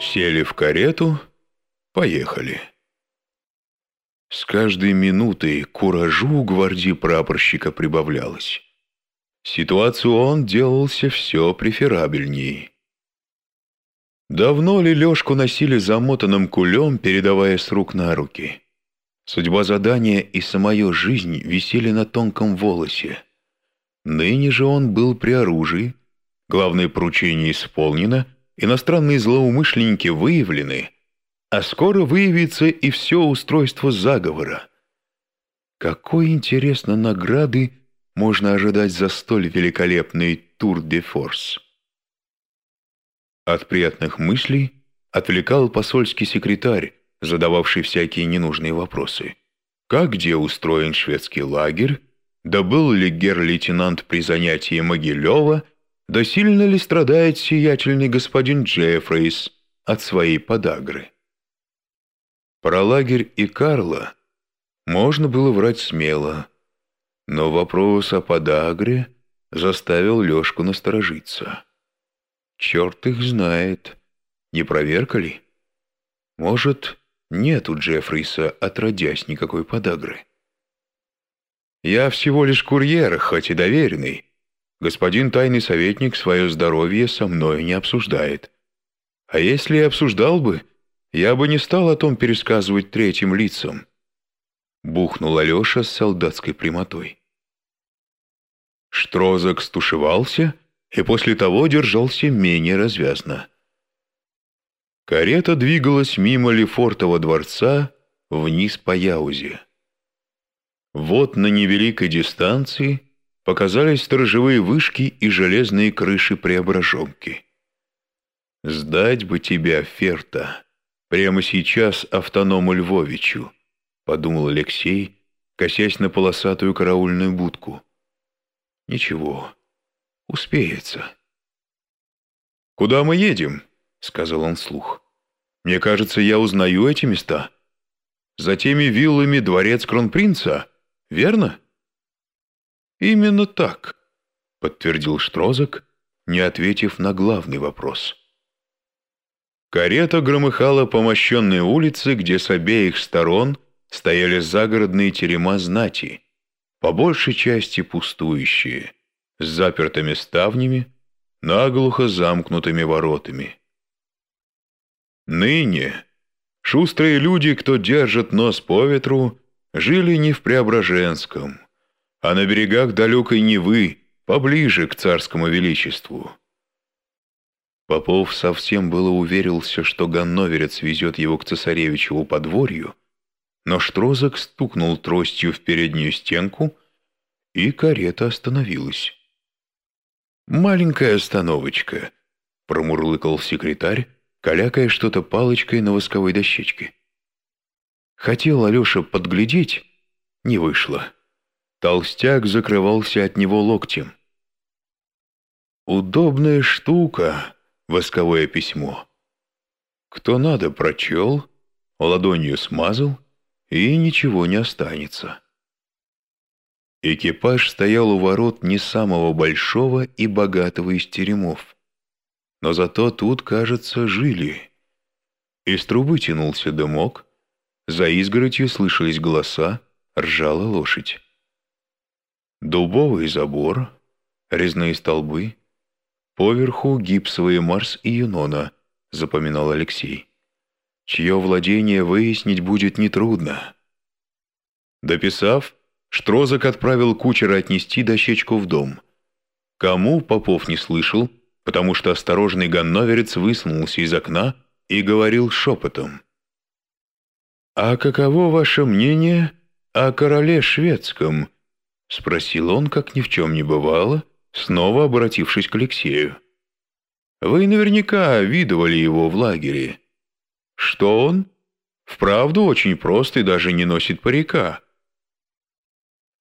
Сели в карету, поехали. С каждой минутой куражу у гвардии прапорщика прибавлялось. Ситуацию он делался все преферабельней. Давно ли Лешку носили замотанным кулем, передавая с рук на руки? Судьба задания и самая жизнь висели на тонком волосе. Ныне же он был при оружии, главное поручение исполнено, иностранные злоумышленники выявлены, а скоро выявится и все устройство заговора. Какой, интересно, награды можно ожидать за столь великолепный тур де форс? От приятных мыслей отвлекал посольский секретарь, задававший всякие ненужные вопросы. Как где устроен шведский лагерь? Да был ли гер-лейтенант при занятии Могилева? Да сильно ли страдает сиятельный господин Джеффрейс от своей подагры? Про лагерь и Карла можно было врать смело, но вопрос о подагре заставил Лешку насторожиться. Черт их знает, не проверка ли? Может, нет у Джеффриса отродясь никакой подагры? Я всего лишь курьер, хоть и доверенный. Господин тайный советник свое здоровье со мной не обсуждает. А если и обсуждал бы, я бы не стал о том пересказывать третьим лицам. Бухнул Алеша с солдатской прямотой. Штрозок стушевался и после того держался менее развязно. Карета двигалась мимо Лефортова дворца вниз по Яузе. Вот на невеликой дистанции показались сторожевые вышки и железные крыши Преображенки. «Сдать бы тебя, Ферта, прямо сейчас автоному Львовичу», — подумал Алексей, косясь на полосатую караульную будку. «Ничего, успеется». «Куда мы едем?» — сказал он вслух. «Мне кажется, я узнаю эти места. За теми виллами дворец кронпринца, верно?» «Именно так», — подтвердил Штрозок, не ответив на главный вопрос. Карета громыхала по мощенной улице, где с обеих сторон стояли загородные терема знати, по большей части пустующие, с запертыми ставнями, наглухо замкнутыми воротами. Ныне шустрые люди, кто держит нос по ветру, жили не в Преображенском, а на берегах далекой Невы, поближе к царскому величеству. Попов совсем было уверился, что ганноверец везет его к цесаревичеву подворью, но Штрозок стукнул тростью в переднюю стенку, и карета остановилась. «Маленькая остановочка», — промурлыкал секретарь, калякая что-то палочкой на восковой дощечке. Хотел Алеша подглядеть, не вышло. Толстяк закрывался от него локтем. Удобная штука, восковое письмо. Кто надо, прочел, ладонью смазал, и ничего не останется. Экипаж стоял у ворот не самого большого и богатого из теремов. Но зато тут, кажется, жили. Из трубы тянулся дымок, за изгородью слышались голоса, ржала лошадь. Дубовый забор, резные столбы, поверху гипсовые Марс и Юнона, запоминал Алексей. Чье владение выяснить будет нетрудно. Дописав, Штрозок отправил кучера отнести дощечку в дом. Кому Попов не слышал, потому что осторожный ганноверец высунулся из окна и говорил шепотом. «А каково ваше мнение о короле шведском?» — спросил он, как ни в чем не бывало, снова обратившись к Алексею. «Вы наверняка видывали его в лагере. Что он? Вправду очень прост и даже не носит парика».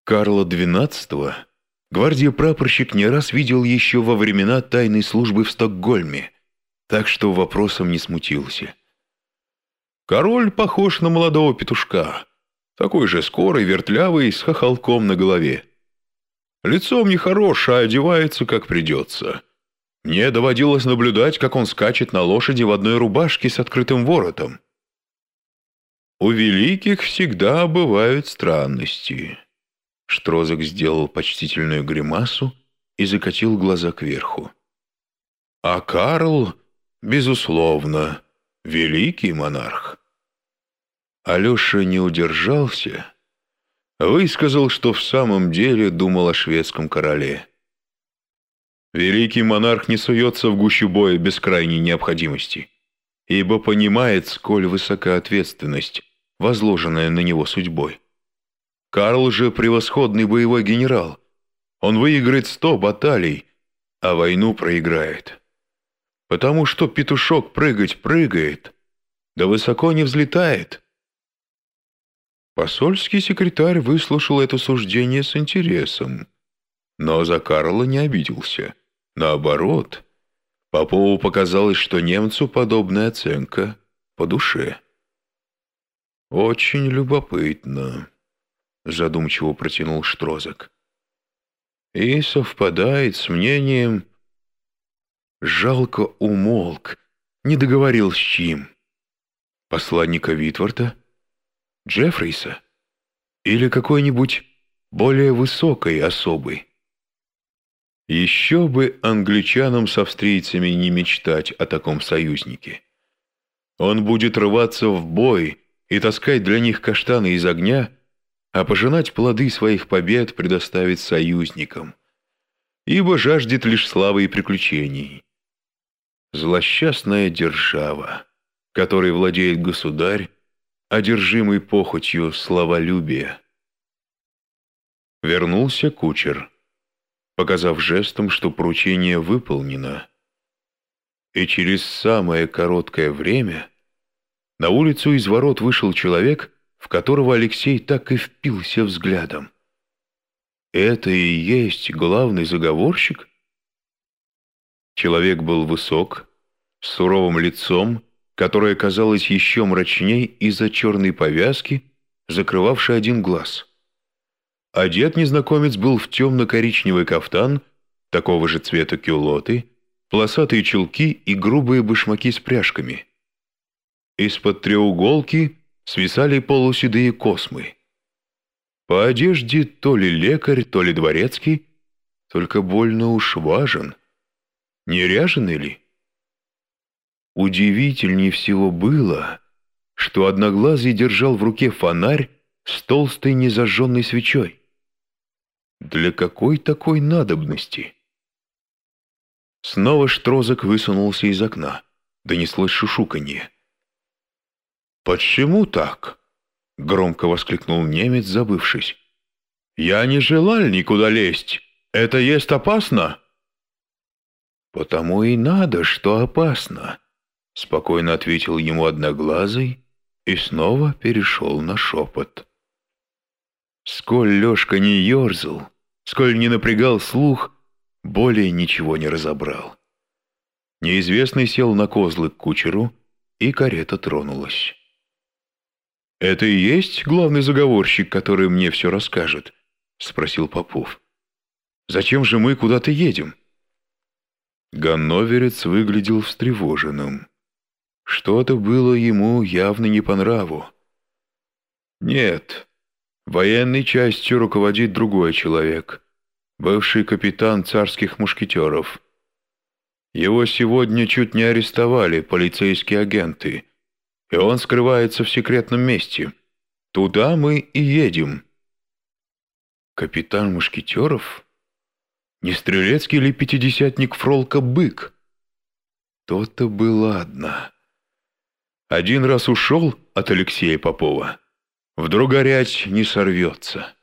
Карла XII гвардия-прапорщик не раз видел еще во времена тайной службы в Стокгольме, так что вопросом не смутился. Король похож на молодого петушка, такой же скорый, вертлявый, с хохолком на голове. Лицом нехорош, а одевается как придется. Мне доводилось наблюдать, как он скачет на лошади в одной рубашке с открытым воротом. У великих всегда бывают странности. Штрозок сделал почтительную гримасу и закатил глаза кверху. А Карл, безусловно, великий монарх. Алеша не удержался, высказал, что в самом деле думал о шведском короле. Великий монарх не суется в гущу боя без крайней необходимости, ибо понимает, сколь высока ответственность, возложенная на него судьбой. Карл же превосходный боевой генерал. Он выиграет сто баталий, а войну проиграет. Потому что петушок прыгать прыгает, да высоко не взлетает. Посольский секретарь выслушал это суждение с интересом, но за Карла не обиделся. Наоборот, Попову показалось, что немцу подобная оценка по душе. «Очень любопытно», — задумчиво протянул Штрозок. «И совпадает с мнением...» Жалко умолк, не договорил с чьим. Посланника Витворта? Джеффрейса? Или какой-нибудь более высокой особой? Еще бы англичанам с австрийцами не мечтать о таком союзнике. Он будет рваться в бой и таскать для них каштаны из огня, а пожинать плоды своих побед предоставить союзникам, ибо жаждет лишь славы и приключений. Злосчастная держава, которой владеет государь, одержимый похотью славолюбия. Вернулся кучер показав жестом, что поручение выполнено. И через самое короткое время на улицу из ворот вышел человек, в которого Алексей так и впился взглядом. Это и есть главный заговорщик? Человек был высок, с суровым лицом, которое казалось еще мрачней из-за черной повязки, закрывавшей один глаз. Одет незнакомец был в темно-коричневый кафтан, такого же цвета кюлоты, полосатые чулки и грубые башмаки с пряжками. Из-под треуголки свисали полуседые космы. По одежде то ли лекарь, то ли дворецкий, только больно уж важен. Не ряженый ли? Удивительнее всего было, что Одноглазый держал в руке фонарь с толстой незажженной свечой. Для какой такой надобности? Снова Штрозок высунулся из окна. Донеслось шушуканье. «Почему так?» — громко воскликнул немец, забывшись. «Я не желал никуда лезть. Это есть опасно?» «Потому и надо, что опасно», — спокойно ответил ему Одноглазый и снова перешел на шепот. Сколь Лешка не ерзал, сколь не напрягал слух, более ничего не разобрал. Неизвестный сел на козлы к кучеру, и карета тронулась. «Это и есть главный заговорщик, который мне все расскажет?» — спросил Попов. «Зачем же мы куда-то едем?» Ганноверец выглядел встревоженным. Что-то было ему явно не по нраву. «Нет, Военной частью руководит другой человек, бывший капитан царских мушкетеров. Его сегодня чуть не арестовали полицейские агенты, и он скрывается в секретном месте. Туда мы и едем. Капитан мушкетеров? Не стрелецкий ли пятидесятник Фролка Бык? То-то было одна. Один раз ушел от Алексея Попова вдруг горять не сорвется.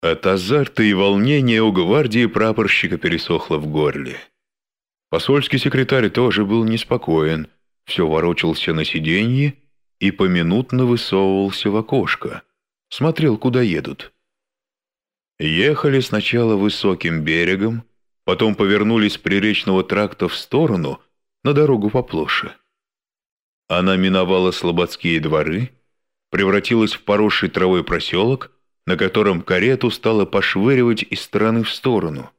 От азарта и волнения у гвардии прапорщика пересохло в горле. Посольский секретарь тоже был неспокоен, все ворочался на сиденье и поминутно высовывался в окошко, смотрел, куда едут. Ехали сначала высоким берегом, потом повернули с приречного тракта в сторону, на дорогу поплоше. Она миновала слободские дворы, превратилась в поросший травой проселок, на котором карету стало пошвыривать из стороны в сторону.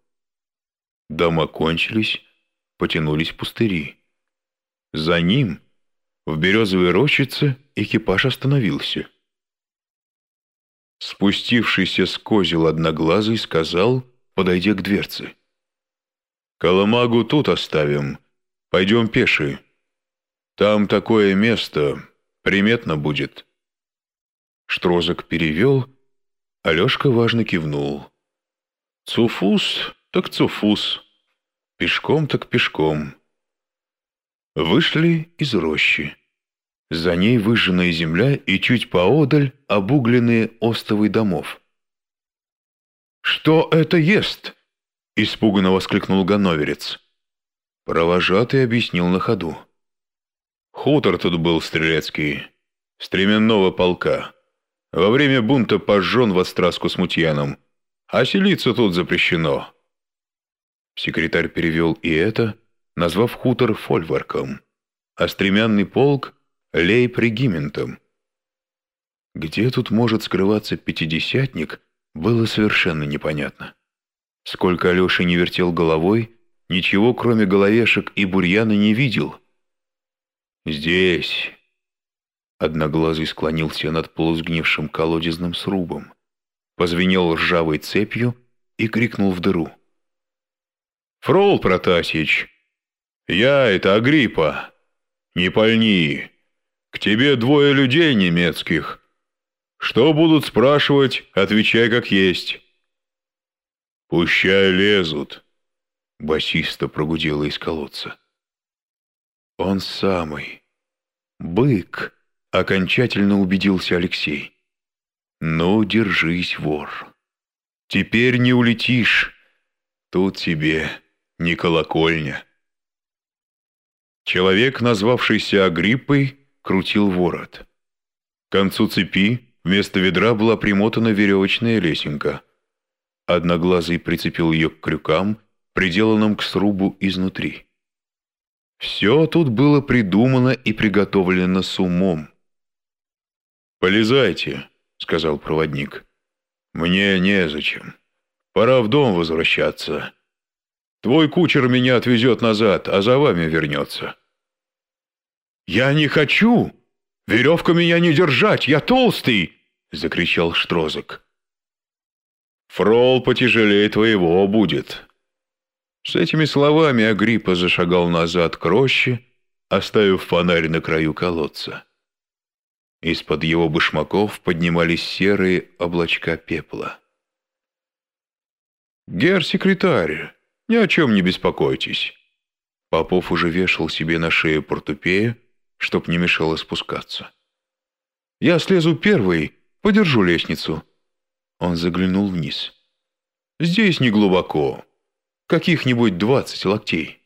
Дома кончились, потянулись пустыри. За ним, в березовой рощице, экипаж остановился. Спустившийся с козел одноглазый сказал, подойдя к дверце. «Коломагу тут оставим. Пойдем пеши. Там такое место, приметно будет». Штрозок перевел, Алешка важно кивнул. «Цуфус, так цуфус. Пешком, так пешком». Вышли из рощи. За ней выжженная земля и чуть поодаль обугленные остовы домов. «Что это ест?» — испуганно воскликнул Ганноверец. Провожатый объяснил на ходу. «Хутор тут был стрелецкий, стременного полка. Во время бунта пожжен в остраску с мутьяном, а селиться тут запрещено». Секретарь перевел и это, назвав хутор фольварком, а стремянный полк — лейб-региментом. Где тут может скрываться пятидесятник, было совершенно непонятно. Сколько Алеша не вертел головой, ничего, кроме головешек и бурьяна, не видел. «Здесь!» Одноглазый склонился над полусгнившим колодезным срубом, позвенел ржавой цепью и крикнул в дыру. «Фрол Протасич, я это Агриппа. Не пальни. К тебе двое людей немецких. Что будут спрашивать, отвечай как есть. Пущай лезут. Басиста прогудела из колодца. Он самый. Бык, окончательно убедился Алексей. Ну, держись, вор. Теперь не улетишь. Тут тебе не колокольня. Человек, назвавшийся Агриппой, крутил ворот. К концу цепи вместо ведра была примотана веревочная лесенка. Одноглазый прицепил ее к крюкам, приделанным к срубу изнутри. Все тут было придумано и приготовлено с умом. «Полезайте», — сказал проводник. «Мне незачем. Пора в дом возвращаться. Твой кучер меня отвезет назад, а за вами вернется». «Я не хочу! Веревка меня не держать, я толстый!» — закричал Штрозок. «Фрол потяжелее твоего будет». С этими словами Агриппа зашагал назад к роще, оставив фонарь на краю колодца. Из-под его башмаков поднимались серые облачка пепла. «Гер-секретарь, ни о чем не беспокойтесь». Попов уже вешал себе на шею портупею, чтоб не мешало спускаться. «Я слезу первый, подержу лестницу». Он заглянул вниз. «Здесь не глубоко, каких-нибудь двадцать локтей».